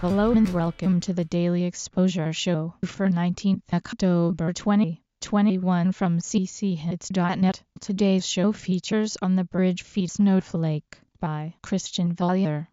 Hello and welcome to the Daily Exposure Show for 19th October 2021 from cchits.net. Today's show features On the Bridge Feed Snowflake by Christian Vollier.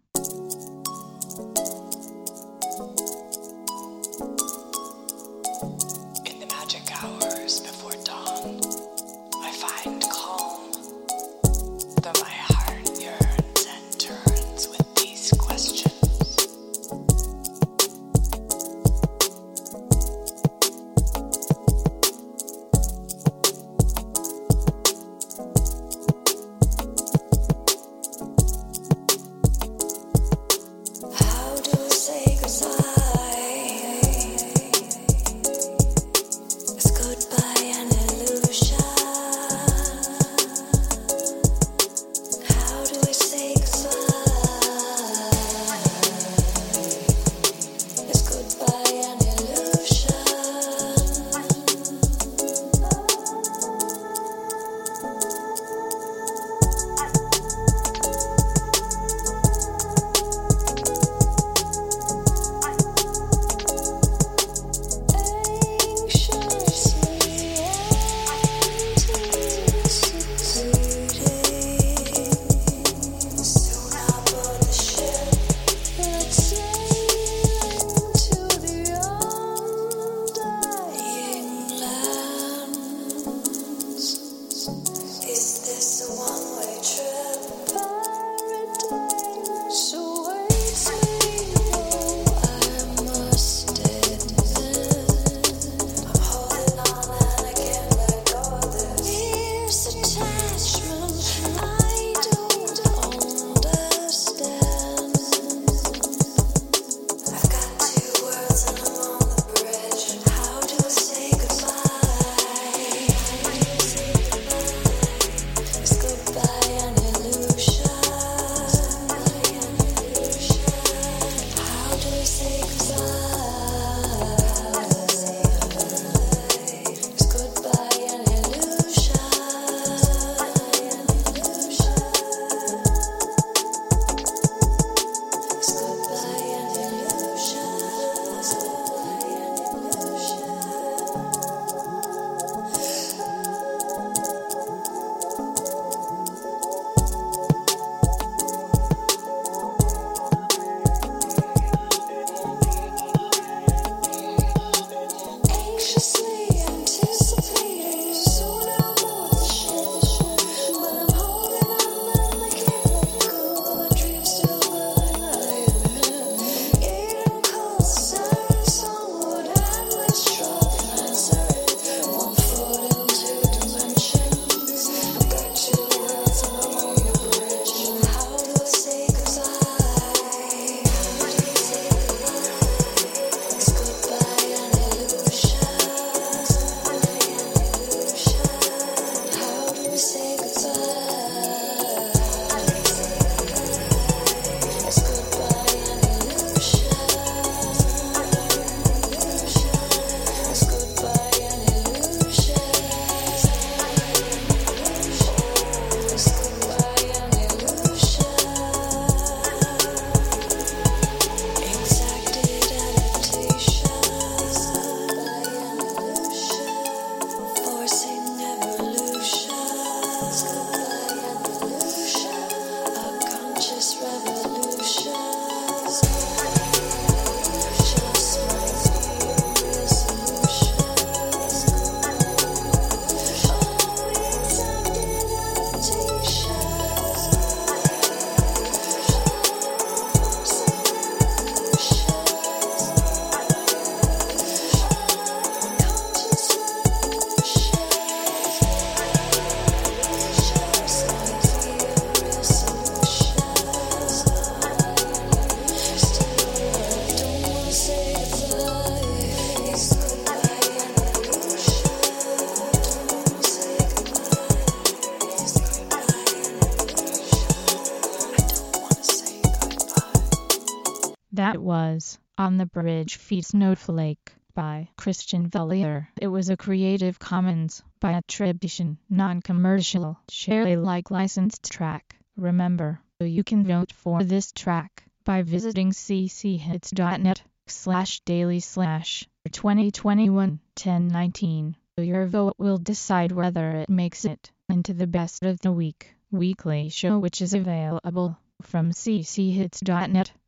that was On the Bridge feet Snowflake by Christian Vellier. It was a Creative Commons by attribution, non-commercial, share Alike licensed track. Remember, you can vote for this track by visiting cchits.net slash daily slash 2021 1019. Your vote will decide whether it makes it into the best of the week weekly show which is available from cchits.net